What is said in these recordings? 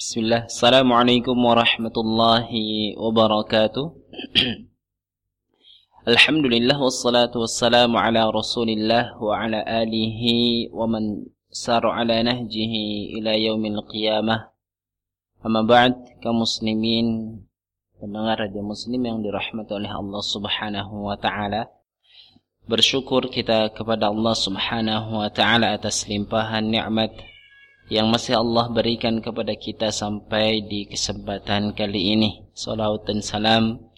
Bismillah. Assalamualaikum warahmatullahi wabarakatuh. Alhamdulillah wassalatu wassalamu ala Rasulillah wa ala alihi wa man sar ala nahjihi ila yaumil qiyamah. Amma ba'd kaum muslimin pendengar radio muslim yang dirahmati oleh Allah Subhanahu wa taala. Bersyukur kita kepada Allah Subhanahu wa taala atas limpahan nikmat yang masih Allah berikan kepada kita sampai di kesempatan kali ini. Salawat dan salam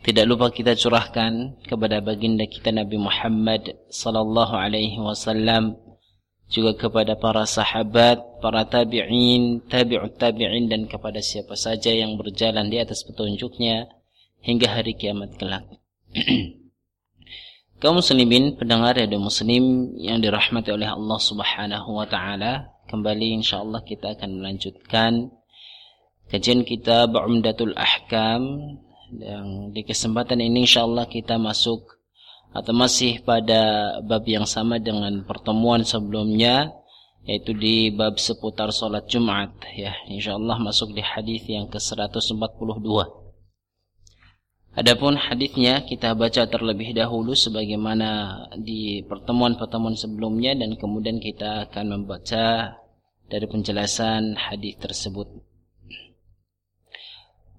tidak lupa kita curahkan kepada baginda kita Nabi Muhammad sallallahu alaihi wasallam juga kepada para sahabat, para tabi'in, tabi'ut tabi'in dan kepada siapa saja yang berjalan di atas petunjuknya hingga hari kiamat kelak. Kaum muslimin pendengar radio muslim yang dirahmati oleh Allah Subhanahu wa taala, Kembali insyaallah kita akan melanjutkan kajian kita Umdatul Ahkam yang di kesempatan ini insyaallah kita masuk atau masih pada bab yang sama dengan pertemuan sebelumnya yaitu di bab seputar salat Jumat. Ya insyaallah masuk di hadis yang ke-142 Adapun hadisnya kita baca terlebih dahulu sebagaimana di pertemuan-pertemuan sebelumnya dan kemudian kita akan membaca dari penjelasan hadis tersebut.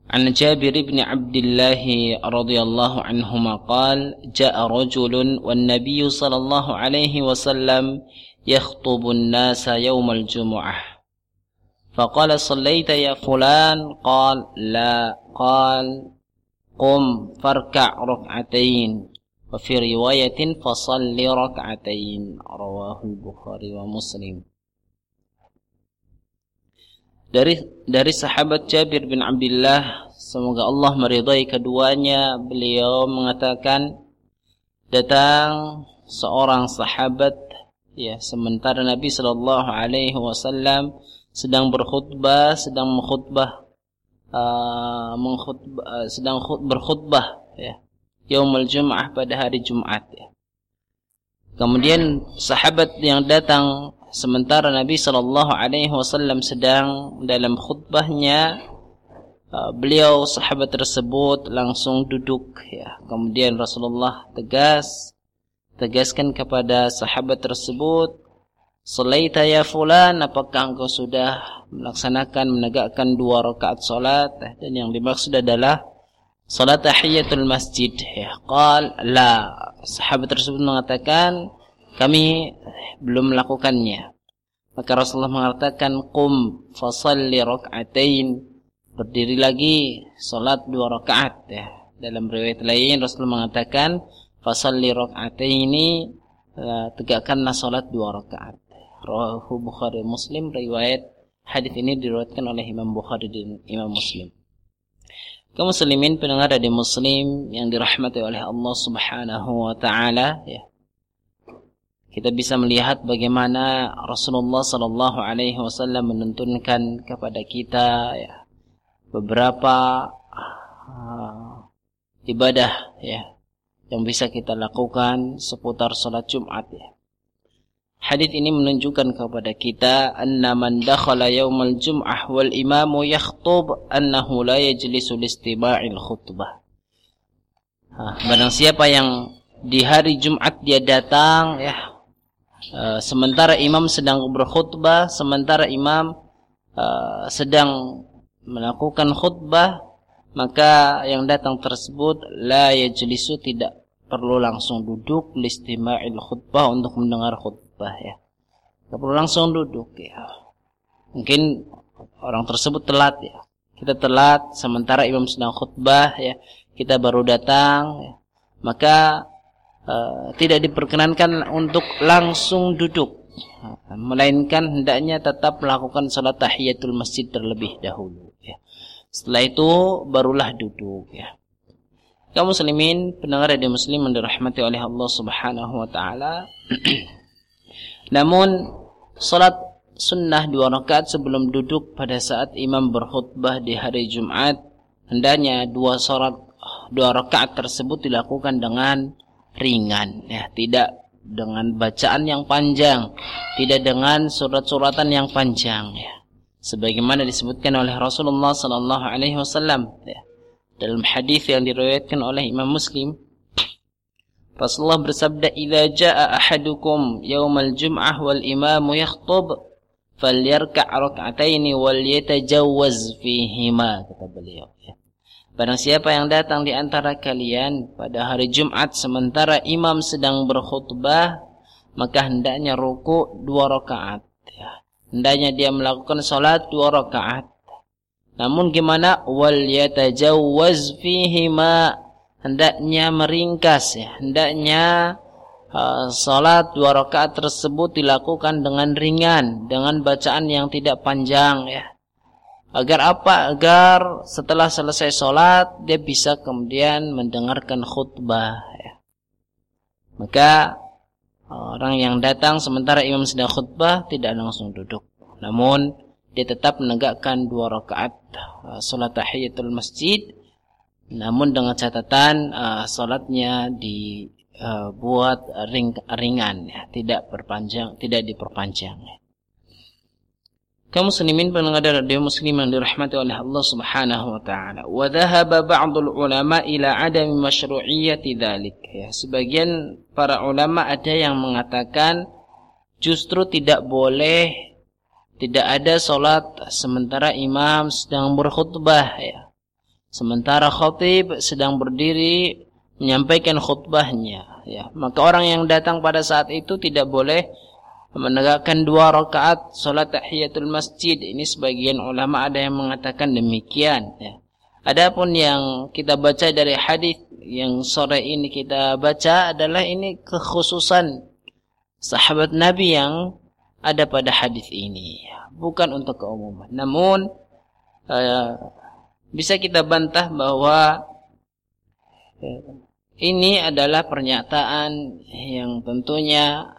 عن جابر بن عبد الله رضي الله عنهما قال جاء رجل والنبي صلى الله عليه وسلم يخطب الناس يوم الجمعة فقال صليت يا فلان قال لا قال qum farka' ركعتين wa fi riwayatin ركعتين rak'atain rawahu Bukhari wa Muslim. Dari dari sahabat Jabir bin Abdullah semoga Allah meridai keduanya beliau mengatakan datang seorang sahabat ya sementara Nabi sallallahu alaihi wasallam sedang berkhutbah sedang mengkhutbah uh, sedang berkhutbah ya yaumul jum'ah pada hari Jumat ya. Kemudian sahabat yang datang sementara Nabi sallallahu alaihi wasallam sedang dalam khutbahnya uh, beliau sahabat tersebut langsung duduk ya. Kemudian Rasulullah tegas tegaskan kepada sahabat tersebut Salaita ya fulan apakah engkau sudah melaksanakan menegakkan dua rakaat salat dan yang dimaksud adalah salat tahiyatul masjid. Ya qal la. Sahabat tersebut mengatakan kami belum melakukannya. Maka Rasulullah mengatakan qum fasalli rakaatain. Berdiri lagi salat dua rakaat. Ya dalam riwayat lain Rasulullah mengatakan fasalli rakaataini. Eh, tegakkanlah salat dua rakaat Rawahu Bukhari Muslim riwayat hadis ini diriwayatkan oleh Imam Bukhari dan Imam Muslim. Kaum muslimin pendengar dari muslim yang dirahmati oleh Allah Subhanahu wa taala ya. Kita bisa melihat bagaimana Rasulullah sallallahu alaihi wasallam menuntunkan kepada kita ya beberapa uh, ibadah ya yang bisa kita lakukan seputar salat Jumat ya. Hadis ini menunjukkan kepada kita anna man dakhala yaumal jum'ah wal imamu yakhtub annahu la yajlisu listima'il khutbah. Barang siapa yang di hari Jumat dia datang ya uh, sementara imam sedang berkhutbah, sementara imam uh, sedang melakukan khutbah, maka yang datang tersebut la yajlisu tidak perlu langsung duduk listima'il khutbah untuk mendengar khutbah khutbah ya. Tidak perlu langsung duduk ya. Mungkin orang tersebut telat ya. Kita telat sementara imam sedang khutbah ya. Kita baru datang ya. Maka uh, tidak diperkenankan untuk langsung duduk. Melainkan hendaknya tetap melakukan salat tahiyatul masjid terlebih dahulu ya. Setelah itu barulah duduk ya. Kaum muslimin, pendengar radio muslim yang dirahmati oleh Allah Subhanahu wa taala. Namun salat sunnah dua rakaat sebelum duduk pada saat imam berkhutbah di hari Jumat hendaknya dua salat dua rakaat tersebut dilakukan dengan ringan ya tidak dengan bacaan yang panjang tidak dengan surat-suratan yang panjang ya sebagaimana disebutkan oleh Rasulullah sallallahu alaihi wasallam ya. dalam hadis yang diriwayatkan oleh Imam Muslim Rasulullah bersabda idza jaa ahadukum yaumal jum'ah wal imam yakhthub falyarka' rak'atain wal yatajawwaz fihima kata beliau ya. Barang siapa yang datang di antara kalian pada hari Jumat sementara imam sedang berkhutbah maka hendaknya ruku dua rakaat ya. Hendaknya dia melakukan salat dua rakaat. Namun gimana wal yatajawwaz fihima hendaknya meringkas ya. Hendaknya uh, salat dua rakaat tersebut dilakukan dengan ringan dengan bacaan yang tidak panjang ya. Agar apa? Agar setelah selesai salat dia bisa kemudian mendengarkan khutbah ya. maka orang yang datang sementara imam sedang khutbah tidak langsung duduk. Namun dia tetap menegakkan dua rakaat uh, salat tahiyatul masjid namun dengan catatan uh, salatnya dibuat ring, ringan ya, tidak perpanjang, tidak diperpanjang. Ya. Kaum muslimin pendengar radio muslim yang dirahmati oleh Allah Subhanahu wa taala. Wa dhahaba ba'dul ulama ila adami masyru'iyyati dzalik. Ya, sebagian para ulama ada yang mengatakan justru tidak boleh tidak ada salat sementara imam sedang berkhutbah ya sementara khatib sedang berdiri menyampaikan khutbahnya ya. Maka orang yang datang pada saat itu tidak boleh menegakkan dua rakaat salat tahiyatul masjid. Ini sebagian ulama ada yang mengatakan demikian ya. Adapun yang kita baca dari hadis yang sore ini kita baca adalah ini kekhususan sahabat Nabi yang ada pada hadis ini bukan untuk keumuman. Namun uh, bisa kita bantah bahwa ini adalah pernyataan yang tentunya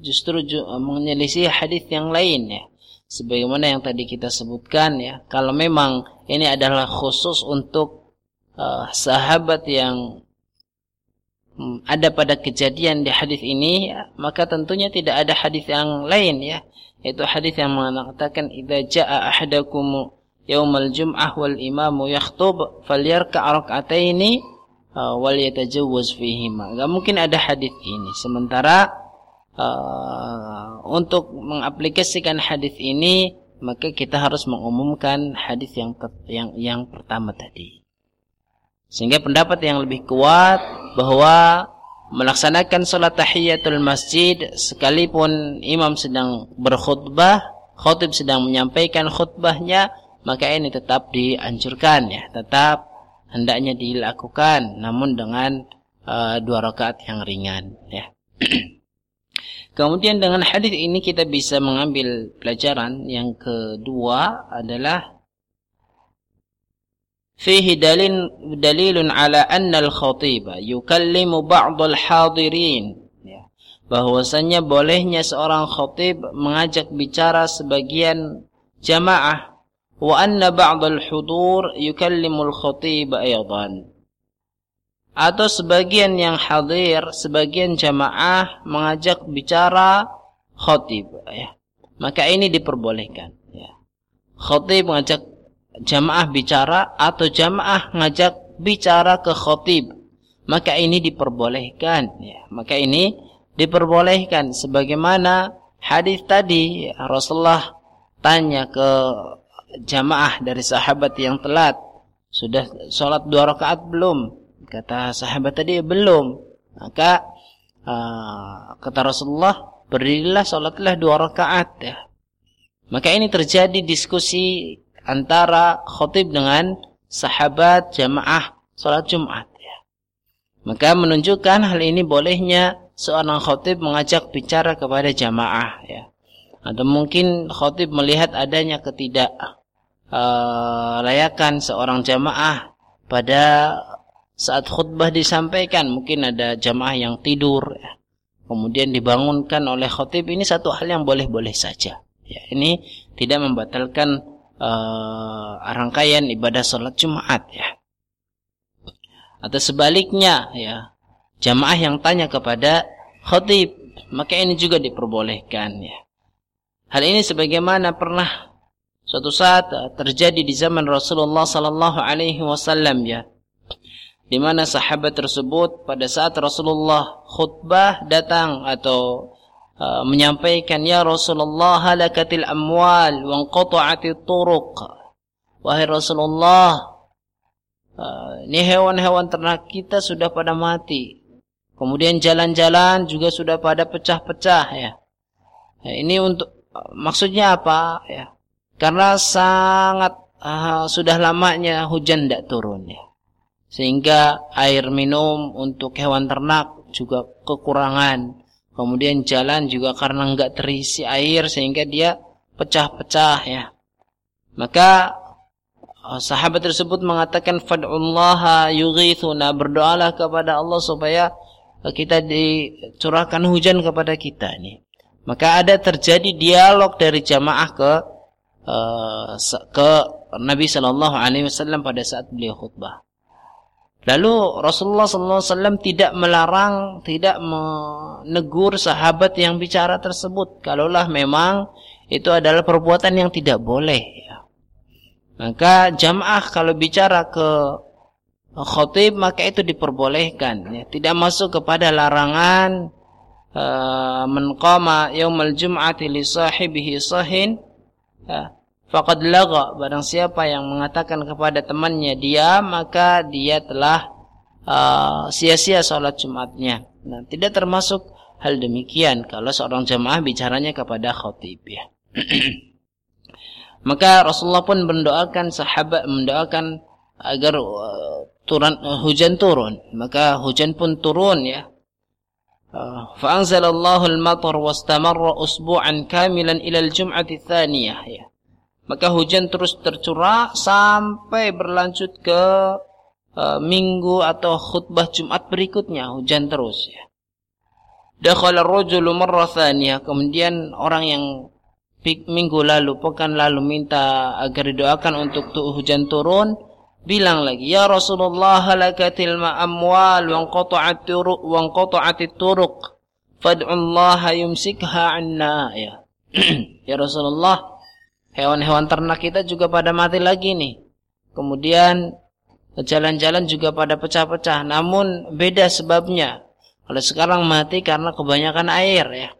justru menyelisih hadis yang lain ya. Sebagaimana yang tadi kita sebutkan ya, kalau memang ini adalah khusus untuk uh, sahabat yang um, ada pada kejadian di hadis ini, ya, maka tentunya tidak ada hadis yang lain ya. Yaitu hadis yang mengatakan idza jaa ahadakum yaumal jum'ah wal imamu yakhtub falyarka rak'ataini uh, wal yatajawwaz fihima. Enggak mungkin ada hadis ini. Sementara uh, untuk mengaplikasikan hadis ini maka kita harus mengumumkan hadis yang yang yang pertama tadi. Sehingga pendapat yang lebih kuat bahwa melaksanakan salat tahiyatul masjid sekalipun imam sedang berkhutbah, khatib sedang menyampaikan khutbahnya maka ini tetap dianjurkan ya, tetap hendaknya dilakukan namun dengan uh, dua rakaat yang ringan ya. Kemudian dengan hadis ini kita bisa mengambil pelajaran yang kedua adalah fihi dalil dalilun ala anna al-khatiba yukallimu ba'd al-hadirin ya. bahwasanya bolehnya seorang khatib mengajak bicara sebagian jamaah wa anna ba'dal hudur yukallimul khatib aydan. Atau sebagian yang hadir sebagian jamaah mengajak bicara khatib ya. Maka ini diperbolehkan ya. Khatib mengajak jamaah bicara atau jamaah ngajak bicara ke khatib maka ini diperbolehkan ya. Maka ini diperbolehkan sebagaimana hadis tadi Rasulullah tanya ke jamaah dari sahabat yang telat. Sudah sholat dua rakaat belum? Kata sahabat tadi belum. Maka uh, kata Rasulullah berdirilah sholatlah dua rakaat ya. Maka ini terjadi diskusi antara khotib dengan sahabat jamaah sholat Jumat ya. maka menunjukkan hal ini bolehnya seorang khotib mengajak bicara kepada jamaah ya. Atau mungkin khotib melihat adanya ketidak uh, layakan seorang jamaah pada saat khutbah disampaikan. Mungkin ada jamaah yang tidur ya. kemudian dibangunkan oleh khutib. Ini satu hal yang boleh-boleh saja. Ya ini tidak membatalkan uh, rangkaian ibadah sholat Jumat ya. Atau sebaliknya ya. Jamaah yang tanya kepada khutib maka ini juga diperbolehkan ya. Hal ini sebagaimana pernah suatu saat uh, terjadi di zaman Rasulullah sallallahu alaihi wasallam ya. Di mana sahabat tersebut pada saat Rasulullah khutbah datang atau uh, menyampaikan ya Rasulullah halakatil amwal wa qata'atit turuq. Wahai Rasulullah uh, ini hewan-hewan ternak kita sudah pada mati. Kemudian jalan-jalan juga sudah pada pecah-pecah ya. Nah, ini untuk uh, maksudnya apa ya karena sangat uh, sudah lamanya hujan tidak turun ya sehingga air minum untuk hewan ternak juga kekurangan. Kemudian jalan juga karena enggak terisi air sehingga dia pecah-pecah ya. Maka eh, sahabat tersebut mengatakan fad'ullaha yughithuna berdoalah kepada Allah supaya kita dicurahkan hujan kepada kita ini. Maka ada terjadi dialog dari jamaah ke uh, ke Nabi Shallallahu Alaihi Wasallam pada saat beliau khutbah. Lalu Rasulullah SAW tidak melarang, tidak menegur sahabat yang bicara tersebut. Kalaulah memang itu adalah perbuatan yang tidak boleh. Ya. Maka jamaah kalau bicara ke khotib maka itu diperbolehkan. Ya. Tidak masuk kepada larangan uh, menqama yaumal jum'ati li sahibihi sahin. Ya faqad laga barang siapa yang mengatakan kepada temannya dia maka dia telah sia-sia uh, salat Jumatnya. Nah, tidak termasuk hal demikian kalau seorang jemaah bicaranya kepada khatib ya. maka Rasulullah pun mendoakan sahabat mendoakan agar uh, turun uh, hujan turun, maka hujan pun turun ya. Ya. Maka hujan terus tercurah sampai berlanjut ke uh, minggu atau khutbah Jumat berikutnya hujan terus ya. Kemudian orang yang minggu lalu pekan lalu minta agar didoakan untuk hujan turun bilang lagi ya Rasulullah halakatil amwal wa qata'at turuq wa qata'at turuq Allah yumsikha 'anna ya ya Rasulullah hewan-hewan ternak kita juga pada mati lagi nih. Kemudian jalan-jalan juga pada pecah-pecah. Namun beda sebabnya. Kalau sekarang mati karena kebanyakan air ya.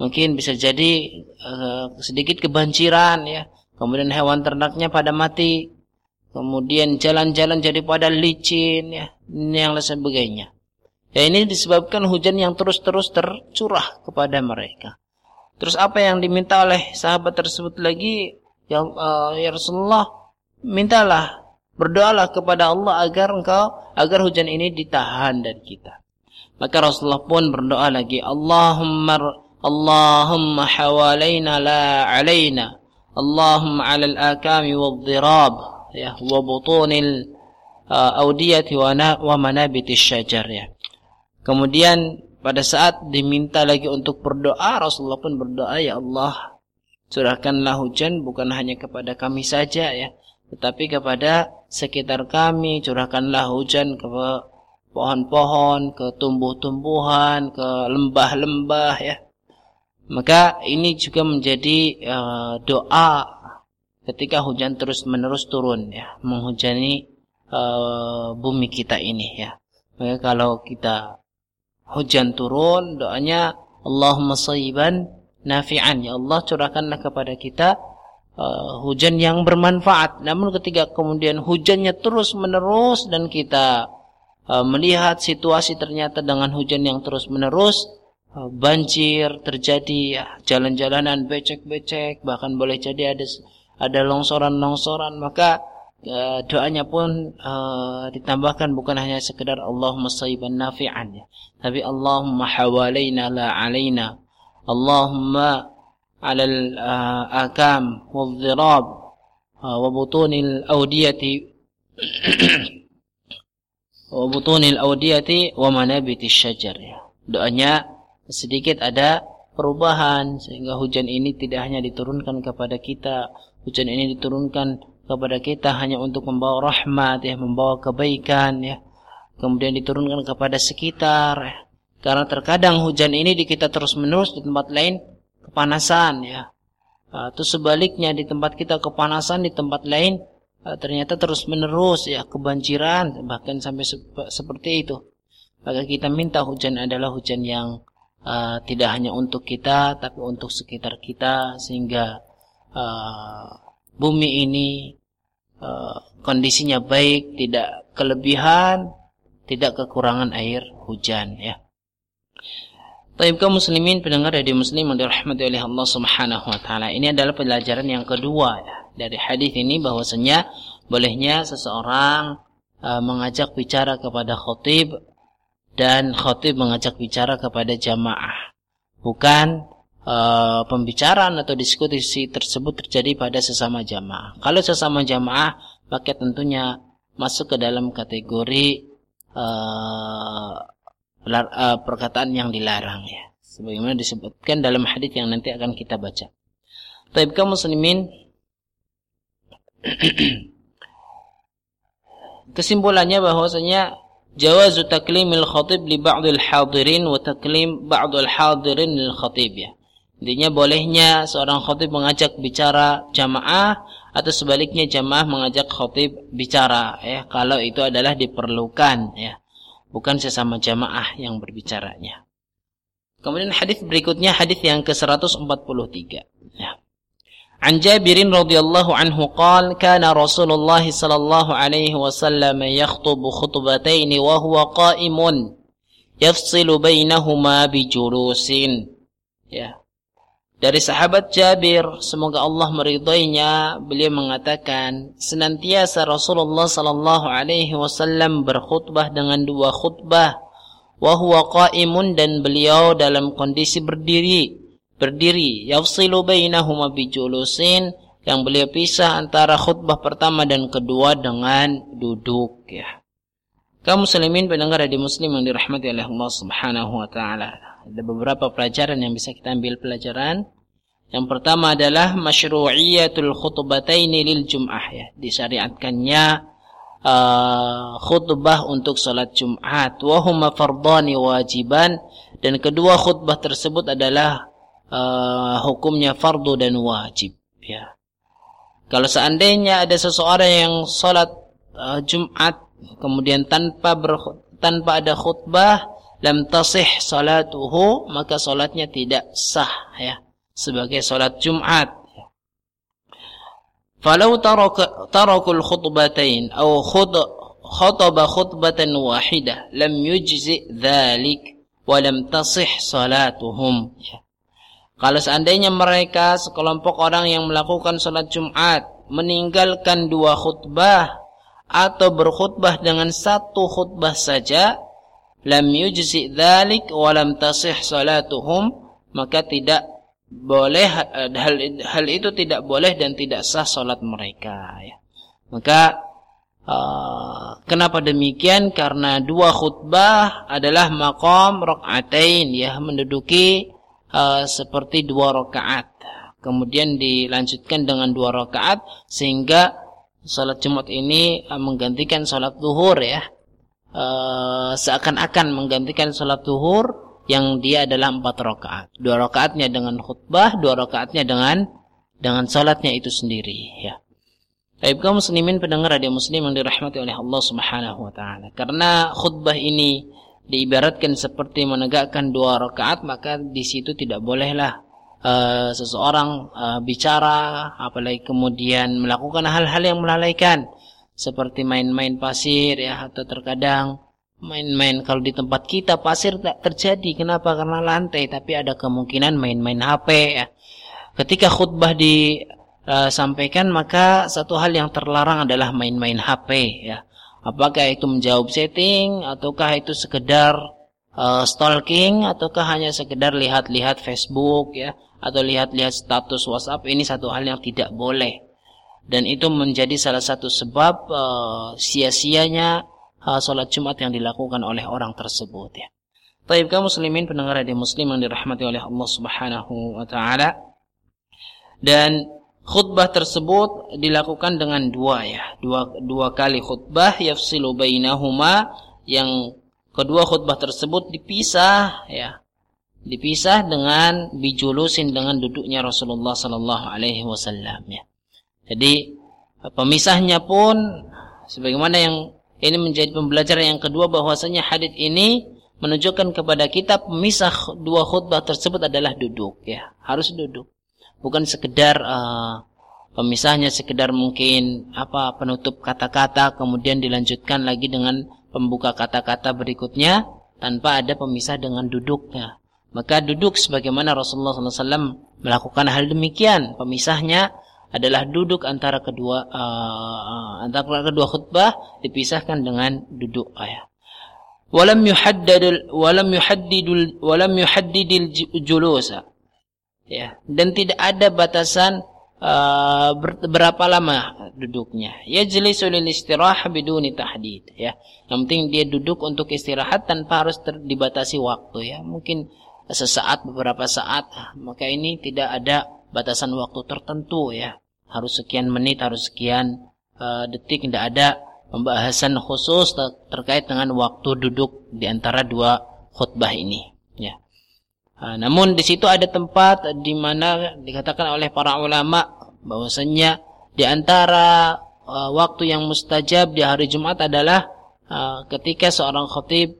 Mungkin bisa jadi uh, sedikit kebanjiran ya. Kemudian hewan ternaknya pada mati. Kemudian jalan-jalan jadi pada licin ya. Yang lain sebagainya. Ya ini disebabkan hujan yang terus-terus tercurah kepada mereka. Terus apa yang diminta oleh sahabat tersebut lagi? Ya, uh, ya Rasulullah, mintalah, berdoalah kepada Allah agar engkau agar hujan ini ditahan dari kita. Maka Rasulullah pun berdoa lagi, Allahumma Allahumma hawalaina la alaina. Allahumma 'ala al-akami wadh-dhirab ya wa butunil uh, awdiyati wa, wa manabiti syajar ya. Kemudian pada saat diminta lagi untuk berdoa, Rasulullah pun berdoa, Ya Allah, curahkanlah hujan bukan hanya kepada kami saja ya, tetapi kepada sekitar kami, curahkanlah hujan ke pohon-pohon, ke tumbuh-tumbuhan, ke lembah-lembah ya. Maka ini juga menjadi uh, doa ketika hujan terus-menerus turun ya, menghujani uh, bumi kita ini ya. Maka kalau kita hujan turun, doanya Allahumma sayyiban nafi'an. Ya Allah curahkanlah kepada kita uh, hujan yang bermanfaat. Namun ketika kemudian hujannya terus menerus dan kita uh, melihat situasi ternyata dengan hujan yang terus menerus uh, banjir terjadi ya, jalan-jalanan becek-becek bahkan boleh jadi ada ada longsoran-longsoran maka Eh, doanya pun uh, ditambahkan bukan hanya sekedar Allahumma sayyiban nafi'an ya. Tapi Allahumma hawalaina la alaina. Allahumma ala al-akam wal-dhirab wa butunil awdiyati wa butunil awdiyati wa manabiti syajar ya. Doanya sedikit ada perubahan sehingga hujan ini tidak hanya diturunkan kepada kita, hujan ini diturunkan kepada kita hanya untuk membawa rahmat ya, membawa kebaikan ya. Kemudian diturunkan kepada sekitar ya. Karena terkadang hujan ini di kita terus-menerus di tempat lain kepanasan ya. atau sebaliknya di tempat kita kepanasan di tempat lain ternyata terus menerus ya kebanjiran bahkan sampai seperti itu maka kita minta hujan adalah hujan yang uh, tidak hanya untuk kita tapi untuk sekitar kita sehingga uh, bumi ini uh, kondisinya baik tidak kelebihan tidak kekurangan air hujan ya Taib muslimin pendengar radio muslim yang dirahmati oleh Allah Subhanahu wa taala. Ini adalah pelajaran yang kedua ya, dari hadis ini bahwasanya bolehnya seseorang uh, mengajak bicara kepada khatib dan khatib mengajak bicara kepada jamaah. Bukan uh, pembicaraan atau diskusi tersebut terjadi pada sesama jamaah. Kalau sesama jamaah maka tentunya masuk ke dalam kategori uh, uh, perkataan yang dilarang ya. Sebagaimana disebutkan dalam hadis yang nanti akan kita baca. Taib kaum muslimin kesimpulannya bahwasanya jawazu taklimil khatib li ba'dil hadirin wa taklim ba'dil hadirin lil khatib ya. Intinya bolehnya seorang khatib mengajak bicara jamaah atau sebaliknya jamaah mengajak khatib bicara ya kalau itu adalah diperlukan ya bukan sesama jamaah yang berbicaranya. Kemudian hadis berikutnya hadis yang ke-143. Ya. An Jabir radhiyallahu anhu qal kana Rasulullah sallallahu alaihi wasallam yakhutubu khutbatain wa huwa qa'imun yafsilu bainahuma bijulusin. Ya. Dari sahabat Jabir, semoga Allah meridainya, beliau mengatakan, senantiasa Rasulullah sallallahu alaihi wasallam berkhutbah dengan dua khutbah, wa huwa qaimun dan beliau dalam kondisi berdiri, berdiri, yafsilu bainahuma bijulusin, yang beliau pisah antara khutbah pertama dan kedua dengan duduk ya. Kaum muslimin pendengar di muslim yang dirahmati oleh Allah Subhanahu wa taala. Ada beberapa pelajaran yang bisa kita ambil pelajaran. Yang pertama adalah masyru'iyatul khutbataini lil jum'ah ya. Disyariatkannya uh, khutbah untuk salat Jumat wa huma fardhani wajiban dan kedua khutbah tersebut adalah uh, hukumnya fardu dan wajib ya. Kalau seandainya ada seseorang yang salat uh, Jumat kemudian tanpa ber, tanpa ada khutbah lam tasih salatuhu maka salatnya tidak sah ya sebagai salat Jumat falau taraka tarakul khutbatain atau khud khataba khutbatan wahidah lam yujzi dhalik wa lam tasih salatuhum ya. kalau seandainya mereka sekelompok orang yang melakukan salat Jumat meninggalkan dua khutbah atau berkhutbah dengan satu khutbah saja lam yujzi dzalik wa lam tasih salatuhum maka tidak boleh hal, hal itu tidak boleh dan tidak sah salat mereka ya. Maka uh, kenapa demikian? Karena dua khutbah adalah maqam rakaatain ya menduduki uh, seperti dua rakaat. Kemudian dilanjutkan dengan dua rakaat sehingga salat Jumat ini uh, menggantikan salat zuhur ya uh, seakan-akan menggantikan sholat duhur yang dia adalah empat rakaat. Dua rakaatnya dengan khutbah, dua rakaatnya dengan dengan sholatnya itu sendiri. Ya. Baik kaum muslimin pendengar radio muslim yang dirahmati oleh Allah Subhanahu wa taala. Karena khutbah ini diibaratkan seperti menegakkan dua rakaat, maka di situ tidak bolehlah uh, seseorang uh, bicara apalagi kemudian melakukan hal-hal yang melalaikan seperti main-main pasir ya atau terkadang main-main kalau di tempat kita pasir tak terjadi. Kenapa? Karena lantai tapi ada kemungkinan main-main HP ya. Ketika khutbah disampaikan maka satu hal yang terlarang adalah main-main HP ya. Apakah itu menjawab setting ataukah itu sekedar uh, stalking ataukah hanya sekedar lihat-lihat Facebook ya atau lihat-lihat status WhatsApp ini satu hal yang tidak boleh dan itu menjadi salah satu sebab uh, sia-sianya uh, sholat Jumat yang dilakukan oleh orang tersebut ya. Taib kaum muslimin pendengar di muslim yang dirahmati oleh Allah Subhanahu wa taala. Dan khutbah tersebut dilakukan dengan dua ya, dua dua kali khutbah yafsilu bainahuma yang kedua khutbah tersebut dipisah ya dipisah dengan bijulusin dengan duduknya Rasulullah sallallahu alaihi wasallam ya. Jadi pemisahnya pun sebagaimana yang ini menjadi pembelajaran yang kedua bahwasanya hadis ini menunjukkan kepada kita pemisah dua khutbah tersebut adalah duduk ya, harus duduk. Bukan sekedar uh, pemisahnya sekedar mungkin apa penutup kata-kata kemudian dilanjutkan lagi dengan pembuka kata-kata berikutnya tanpa ada pemisah dengan duduknya. Maka duduk sebagaimana Rasulullah SAW melakukan hal demikian. Pemisahnya adalah duduk antara kedua uh, antara kedua khutbah dipisahkan dengan duduk ayat walam yuhaddadul walam yuhaddidul walam yuhaddidil julusa. Ya dan tidak ada batasan uh, berapa lama duduknya. Yajlisu lil istirah biduni tahdid ya. Yang penting dia duduk untuk istirahat tanpa harus dibatasi waktu ya. Mungkin sesaat beberapa saat. Maka ini tidak ada batasan waktu tertentu ya harus sekian menit harus sekian uh, detik tidak ada pembahasan khusus ter terkait dengan waktu duduk di antara dua khutbah ini. Ya. Nah, namun di situ ada tempat di mana dikatakan oleh para ulama bahwasanya di antara uh, waktu yang mustajab di hari Jumat adalah uh, ketika seorang khatib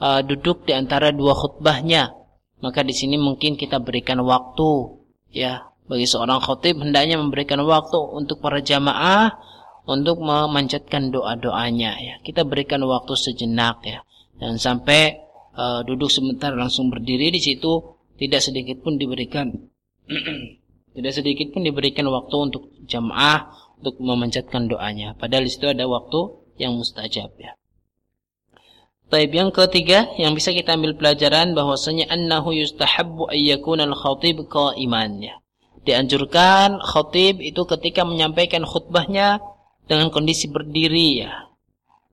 uh, duduk di antara dua khutbahnya. Maka di sini mungkin kita berikan waktu ya bagi seorang khatib hendaknya memberikan waktu untuk para jamaah untuk memanjatkan doa-doanya ya. Kita berikan waktu sejenak ya. Dan sampai uh, duduk sebentar langsung berdiri di situ tidak sedikit pun diberikan tidak sedikit pun diberikan waktu untuk jamaah untuk memanjatkan doanya. Padahal di situ ada waktu yang mustajab ya. Taib yang ketiga yang bisa kita ambil pelajaran bahwasanya annahu yustahabbu ayyakuna al-khatib qa'iman. Dianjurkan khatib itu ketika menyampaikan khutbahnya dengan kondisi berdiri ya.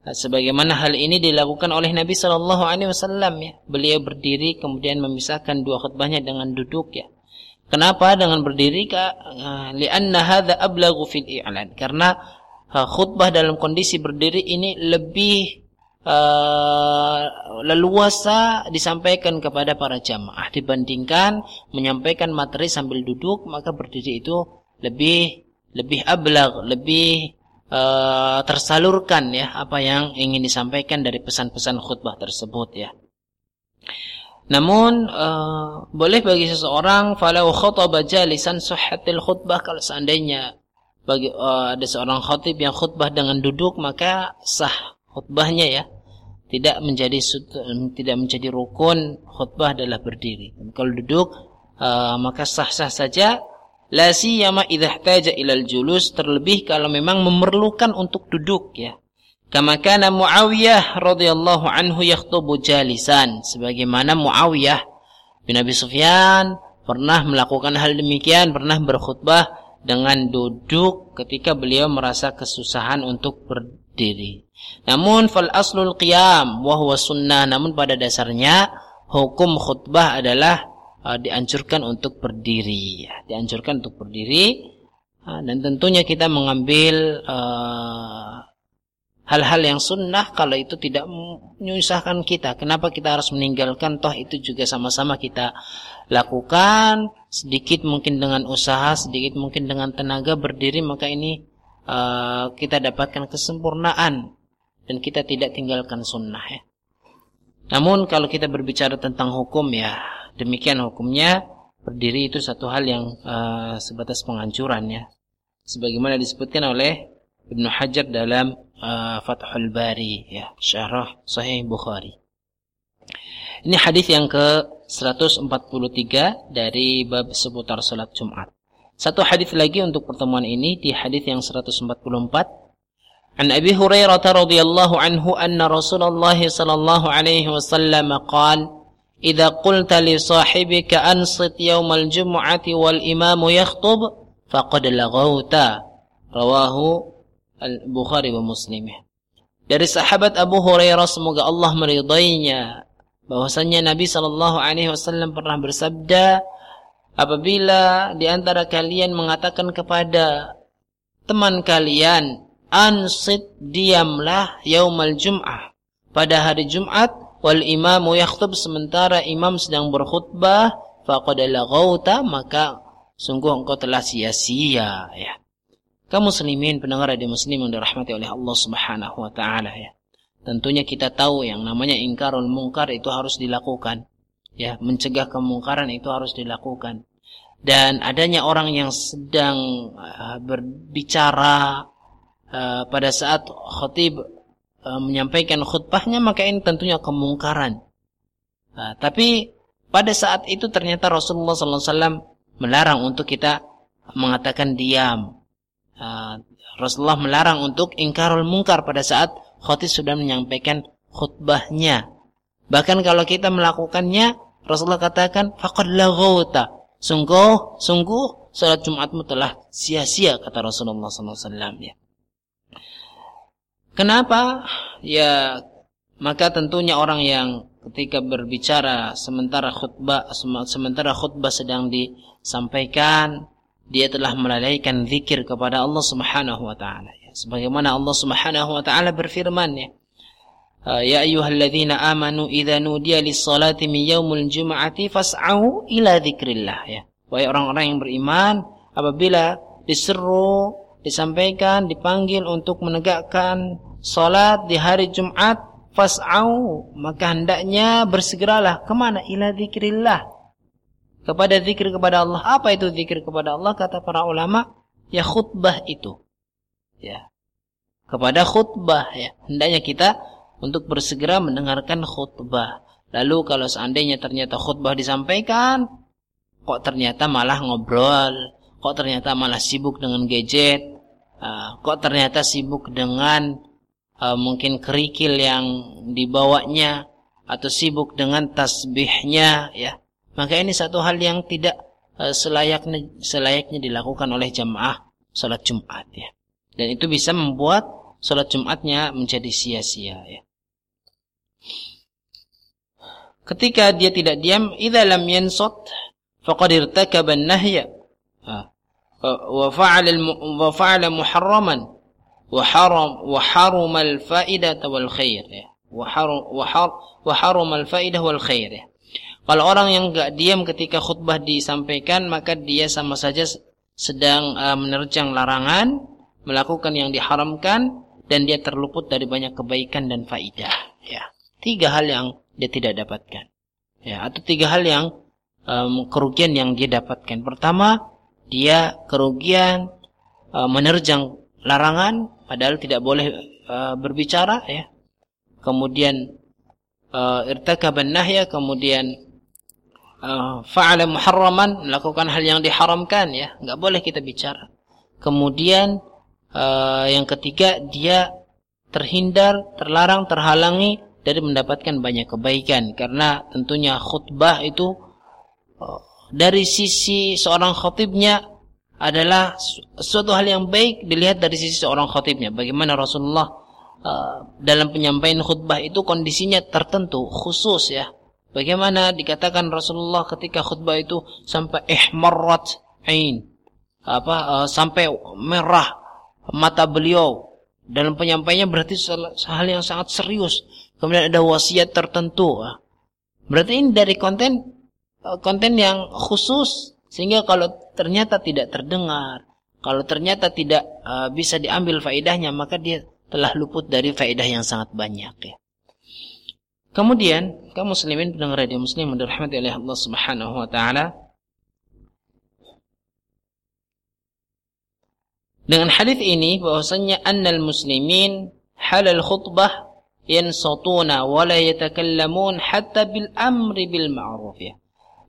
Nah, sebagaimana hal ini dilakukan oleh Nabi Shallallahu Alaihi Wasallam ya. Beliau berdiri kemudian memisahkan dua khutbahnya dengan duduk ya. Kenapa dengan berdiri? Ah, lianna hadza ablaghu fil i'lan. Karena ah, khutbah dalam kondisi berdiri ini lebih uh, leluasa disampaikan kepada para jamaah dibandingkan menyampaikan materi sambil duduk maka berdiri itu lebih lebih ablag, lebih uh, tersalurkan ya apa yang ingin disampaikan dari pesan-pesan khutbah tersebut ya. Namun uh, boleh bagi seseorang falau khutbah jalisan sahhatil khutbah kalau seandainya bagi uh, ada seorang khatib yang khutbah dengan duduk maka sah khutbahnya ya tidak menjadi tidak menjadi rukun khutbah adalah berdiri. Kalau duduk uh, maka sah-sah saja La siyama idza ihtaja ilal julus terlebih kalau memang memerlukan untuk duduk ya. Kama kana Muawiyah radhiyallahu anhu yakhutubu jalisan sebagaimana Muawiyah bin Abi Sufyan pernah melakukan hal demikian, pernah berkhutbah dengan duduk ketika beliau merasa kesusahan untuk berdiri. Namun fal aslul qiyam wa huwa sunnah, namun pada dasarnya hukum khutbah adalah uh, dianjurkan untuk berdiri. Ya. dianjurkan untuk berdiri. Uh, dan tentunya kita mengambil uh, hal-hal uh, yang sunnah kalau itu tidak menyusahkan kita. Kenapa kita harus meninggalkan? Toh itu juga sama-sama kita lakukan. Sedikit mungkin dengan usaha sedikit mungkin dengan tenaga berdiri maka ini uh, kita dapatkan kesempurnaan dan kita tidak tinggalkan sunnah ya. Namun kalau kita berbicara tentang hukum ya demikian hukumnya. Berdiri itu satu hal yang uh, sebatas pengancuran ya. Sebagaimana disebutkan oleh Ibnu Hajar dalam uh, Fathul Bari ya syarah Sahih Bukhari. Ini hadis yang ke 143 dari bab seputar salat Jumat. Satu hadis lagi untuk pertemuan ini di hadis yang 144 An Abi Hurairah radhiyallahu anhu anna Rasulullah sallallahu alaihi wasallam qala إذا قلت لصاحبك أنصت يوم الجمعة والإمام يخطب فقد لغوت رواه البخاري ومسلم dari sahabat Abu Hurairah semoga Allah meridainya bahwasanya Nabi Shallallahu Alaihi Wasallam pernah bersabda apabila di antara kalian mengatakan kepada teman kalian ansit diamlah yaumal jum'ah pada hari Jumat wal imamu yakhtub sementara imam sedang berkhutbah faqad laghauta maka sungguh engkau telah sia-sia ya. Kaum muslimin pendengar di muslim yang dirahmati oleh Allah Subhanahu wa taala ya. Tentunya kita tahu yang namanya ingkarul mungkar itu harus dilakukan. Ya, mencegah kemungkaran itu harus dilakukan. Dan adanya orang yang sedang uh, berbicara uh, pada saat khatib uh, menyampaikan khutbahnya maka ini tentunya kemungkaran. Uh, tapi pada saat itu ternyata Rasulullah SAW melarang untuk kita mengatakan diam. Uh, Rasulullah melarang untuk ingkarul mungkar pada saat khatib sudah menyampaikan khutbahnya. Bahkan kalau kita melakukannya, Rasulullah katakan faqad laghauta. Sungguh, sungguh salat Jumatmu telah sia-sia kata Rasulullah SAW ya. Kenapa? Ya maka tentunya orang yang ketika berbicara sementara khutbah sementara khutbah sedang disampaikan dia telah melalaikan zikir kepada Allah Subhanahu wa taala ya. sebagaimana Allah Subhanahu wa taala berfirman ya ah, Ya ayyuhalladzina amanu idza nudiya lis-salati min yaumil jum'ati fas'au ila dzikrillah ya wahai orang-orang yang beriman apabila diseru disampaikan dipanggil untuk menegakkan salat di hari Jumat fas'au maka hendaknya bersegeralah ke mana ila dzikrillah kepada zikir kepada Allah. Apa itu zikir kepada Allah? Kata para ulama, ya khutbah itu. Ya. Kepada khutbah ya. Hendaknya kita untuk bersegera mendengarkan khutbah. Lalu kalau seandainya ternyata khutbah disampaikan, kok ternyata malah ngobrol, kok ternyata malah sibuk dengan gadget, uh, kok ternyata sibuk dengan uh, mungkin kerikil yang dibawanya atau sibuk dengan tasbihnya ya maka ini satu hal yang tidak uh, selayaknya selayaknya dilakukan oleh jamaah salat Jumat ya. Dan itu bisa membuat salat Jumatnya menjadi sia-sia ya. Ketika dia tidak diam, idza lam yansut faqad irtakaba an-nahya wa fa'ala wa fa'ala haram wa harama al-fa'idah wal khair ya. Ya. Kalau orang yang enggak diam ketika khutbah disampaikan, maka dia sama saja sedang uh, menerjang larangan, melakukan yang diharamkan, dan dia terluput dari banyak kebaikan dan faidah. Ya, tiga hal yang dia tidak dapatkan. Ya, atau tiga hal yang um, kerugian yang dia dapatkan. Pertama, dia kerugian uh, menerjang larangan, padahal tidak boleh uh, berbicara. Ya, kemudian uh, irtakaban nahya, kemudian uh, fa'ala muharraman melakukan hal yang diharamkan ya. Nggak boleh kita bicara. Kemudian uh, yang ketiga dia terhindar terlarang terhalangi dari mendapatkan banyak kebaikan. Karena tentunya khutbah itu uh, dari sisi seorang khatibnya adalah suatu hal yang baik dilihat dari sisi seorang khatibnya bagaimana Rasulullah uh, dalam penyampaian khutbah itu kondisinya tertentu khusus ya Bagaimana dikatakan Rasulullah ketika khutbah itu sampai ihmarrat ain apa uh, sampai merah mata beliau dalam penyampaiannya berarti hal yang sangat serius. Kemudian ada wasiat tertentu. Berarti ini dari konten konten yang khusus sehingga kalau ternyata tidak terdengar, kalau ternyata tidak uh, bisa diambil faedahnya maka dia telah luput dari faedah yang sangat banyak ya. Kemudian kaum muslimin pendengar radio muslim dirahmati oleh Allah Subhanahu wa taala Dengan hadis ini bahwasanya annal muslimin halal khutbah yansatuna wa la yatakallamun hatta bil amri bil ma'ruf ya.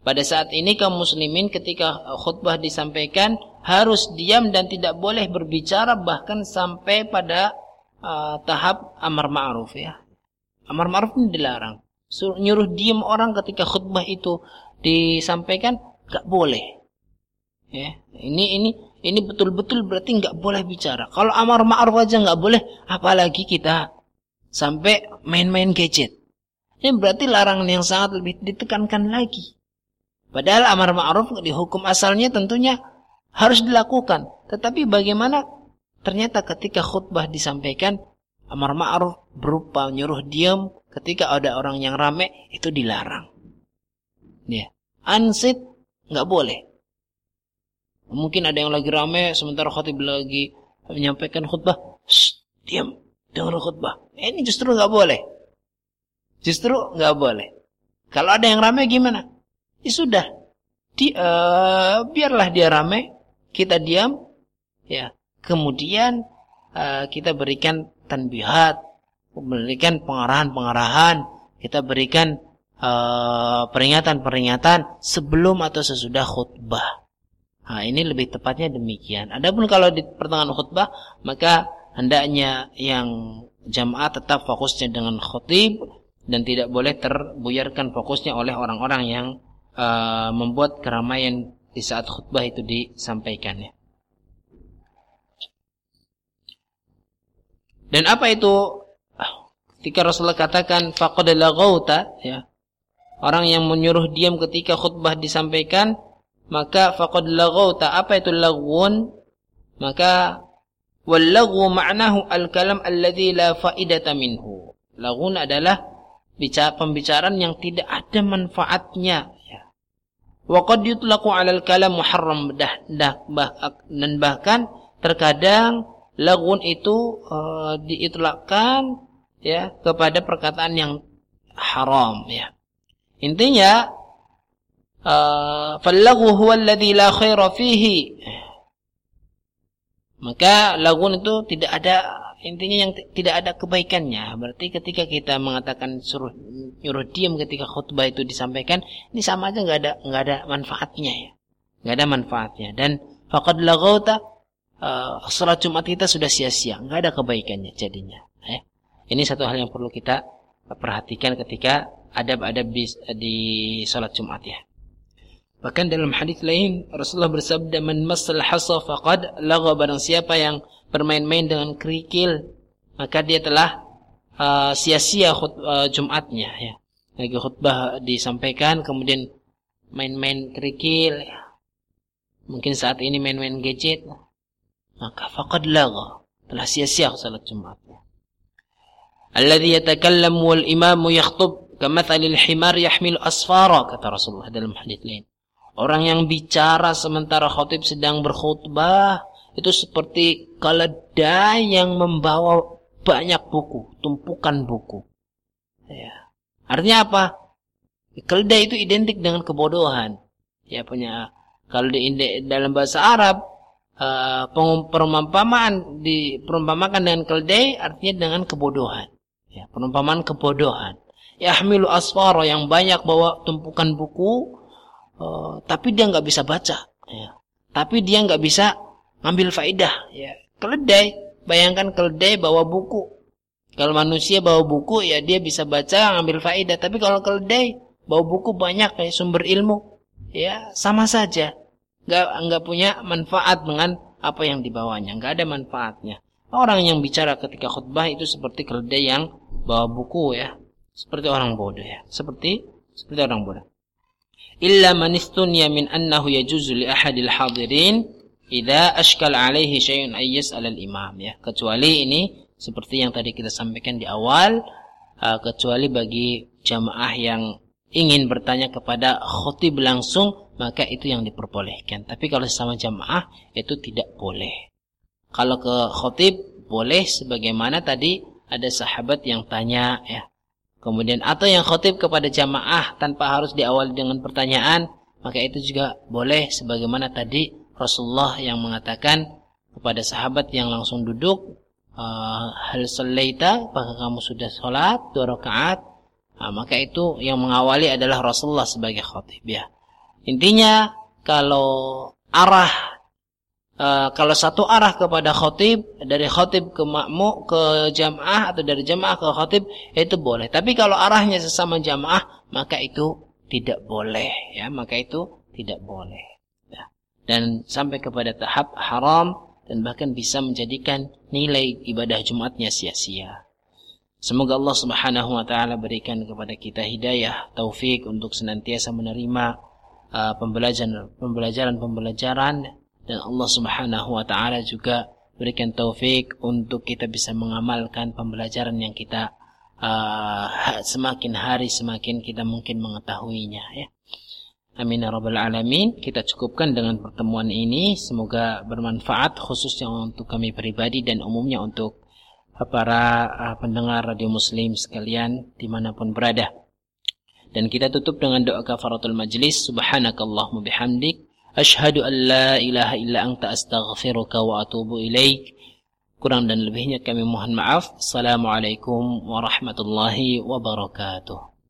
Pada saat ini kaum muslimin ketika khutbah disampaikan harus diam dan tidak boleh berbicara bahkan sampai pada uh, tahap amar ma'ruf ya. Amar ma'ruf ini dilarang. Suruh nyuruh diem orang ketika khutbah itu disampaikan gak boleh. Ya, ini ini ini betul-betul berarti nggak boleh bicara. Kalau amar ma'ruf aja nggak boleh, apalagi kita sampai main-main gadget. Ini berarti larangan yang sangat lebih ditekankan lagi. Padahal amar ma'ruf di hukum asalnya tentunya harus dilakukan. Tetapi bagaimana ternyata ketika khutbah disampaikan amar ma'ruf berupa nyuruh diam ketika ada orang yang rame itu dilarang. Ya. Ansit nggak boleh. Mungkin ada yang lagi rame sementara khotib lagi menyampaikan khutbah. diam, dengar khutbah. Ini justru nggak boleh. Justru nggak boleh. Kalau ada yang rame gimana? Ya sudah. Di, uh, biarlah dia rame, kita diam, ya. Kemudian uh, kita berikan tanbihat, memberikan pengarahan-pengarahan, kita berikan eh, peringatan-peringatan uh, sebelum atau sesudah khutbah. Nah, ini lebih tepatnya demikian. Adapun kalau di pertengahan khutbah, maka hendaknya yang jamaah tetap fokusnya dengan khutib dan tidak boleh terbuyarkan fokusnya oleh orang-orang yang uh, membuat keramaian di saat khutbah itu disampaikannya. Dan apa itu Ketika Rasulullah katakan faqad laghauta ya. Orang yang menyuruh diam ketika khutbah disampaikan maka faqad laghauta apa itu laghun? Maka wal laghu ma'nahu al-kalam alladhi la faidata minhu. Laghun adalah bicara pembicaraan yang tidak ada manfaatnya ya. Wa qad yutlaqu 'ala al-kalam muharram dah, dah bah, dan bahkan terkadang lagun itu uh, diitlakkan ya kepada perkataan yang haram ya. Intinya uh, fallahu huwa alladhi la khaira fihi. Maka lagun itu tidak ada intinya yang tidak ada kebaikannya. Berarti ketika kita mengatakan suruh nyuruh diam ketika khutbah itu disampaikan, ini sama aja nggak ada nggak ada manfaatnya ya. nggak ada manfaatnya dan faqad laghauta uh, salat Jumat kita sudah sia-sia, nggak ada kebaikannya jadinya. Ya. Ini satu hal yang perlu kita perhatikan ketika adab-adab di, di salat Jumat ya. Bahkan dalam hadis lain Rasulullah bersabda man masal hasa faqad lagha barang siapa yang bermain-main dengan kerikil maka dia telah uh, sia-sia uh, uh, Jumatnya ya. Lagi khutbah disampaikan kemudian main-main kerikil. Mungkin saat ini main-main gadget maka faqad lagha telah sia-sia salat Jumat alladhi yatakallamu wal imamu yakhtub kamathalil himar yahmil asfara kata Rasulullah dalam hadis lain. Orang yang bicara sementara khutib sedang berkhutbah itu seperti keledai yang membawa banyak buku, tumpukan buku. Ya. Artinya apa? Keledai itu identik dengan kebodohan. Ya punya kalau di dalam bahasa Arab uh, perumpamaan di perumpamakan dengan keledai artinya dengan kebodohan. Ya, perumpamaan kebodohan. Yahmilu asfara yang banyak bawa tumpukan buku, uh, tapi dia nggak bisa baca. Ya. Tapi dia nggak bisa ngambil faidah. Ya. Keledai, bayangkan keledai bawa buku. Kalau manusia bawa buku, ya dia bisa baca, ngambil faidah. Tapi kalau keledai bawa buku banyak kayak sumber ilmu, ya sama saja. Nggak nggak punya manfaat dengan apa yang dibawanya. Nggak ada manfaatnya. Orang yang bicara ketika khutbah itu seperti keledai yang bawa buku ya seperti orang bodoh ya seperti seperti orang bodoh illa man istunya min annahu yajuzu li ahadil hadirin idza ashkal alaihi syai'un ay yas'al al imam ya. Kecuali ini seperti yang tadi kita sampaikan di awal uh, kecuali bagi jamaah yang ingin bertanya kepada khutib langsung maka itu yang diperbolehkan. Tapi kalau sesama jamaah itu tidak boleh. Kalau ke khutib boleh sebagaimana tadi ada sahabat yang tanya ya. Kemudian atau yang khotib kepada jamaah tanpa harus diawali dengan pertanyaan, maka itu juga boleh sebagaimana tadi Rasulullah yang mengatakan kepada sahabat yang langsung duduk, ah, hal sallaita, apakah kamu sudah sholat dua rakaat? Nah, maka itu yang mengawali adalah Rasulullah sebagai khotib ya. Intinya kalau arah Uh, kalau satu arah kepada khotib dari khotib ke makmu ke jamaah atau dari jamaah ke khotib itu boleh tapi kalau arahnya sesama jamaah maka itu tidak boleh ya maka itu tidak boleh. Dan sampai kepada tahap haram dan bahkan bisa menjadikan nilai ibadah Jumatnya sia-sia semoga Allah Subhanahu wa taala berikan kepada kita hidayah taufik untuk senantiasa menerima uh, pembelajaran pembelajaran pembelajaran dan Allah Subhanahu wa taala juga berikan taufik untuk kita bisa mengamalkan pembelajaran yang kita uh, semakin hari semakin kita mungkin mengetahuinya ya. Amin ya rabbal alamin. Kita cukupkan dengan pertemuan ini. Semoga bermanfaat khususnya untuk kami pribadi dan umumnya untuk para uh, pendengar radio muslim sekalian di mana pun berada. Dan kita tutup dengan doa kafaratul majlis. Subhanakallahumma bihamdik. Ashhadu an la ilaha illa anta astaghfiruka wa atubu ilaik. Kurang dan lebihnya kami mohon maaf. Assalamualaikum warahmatullahi wabarakatuh.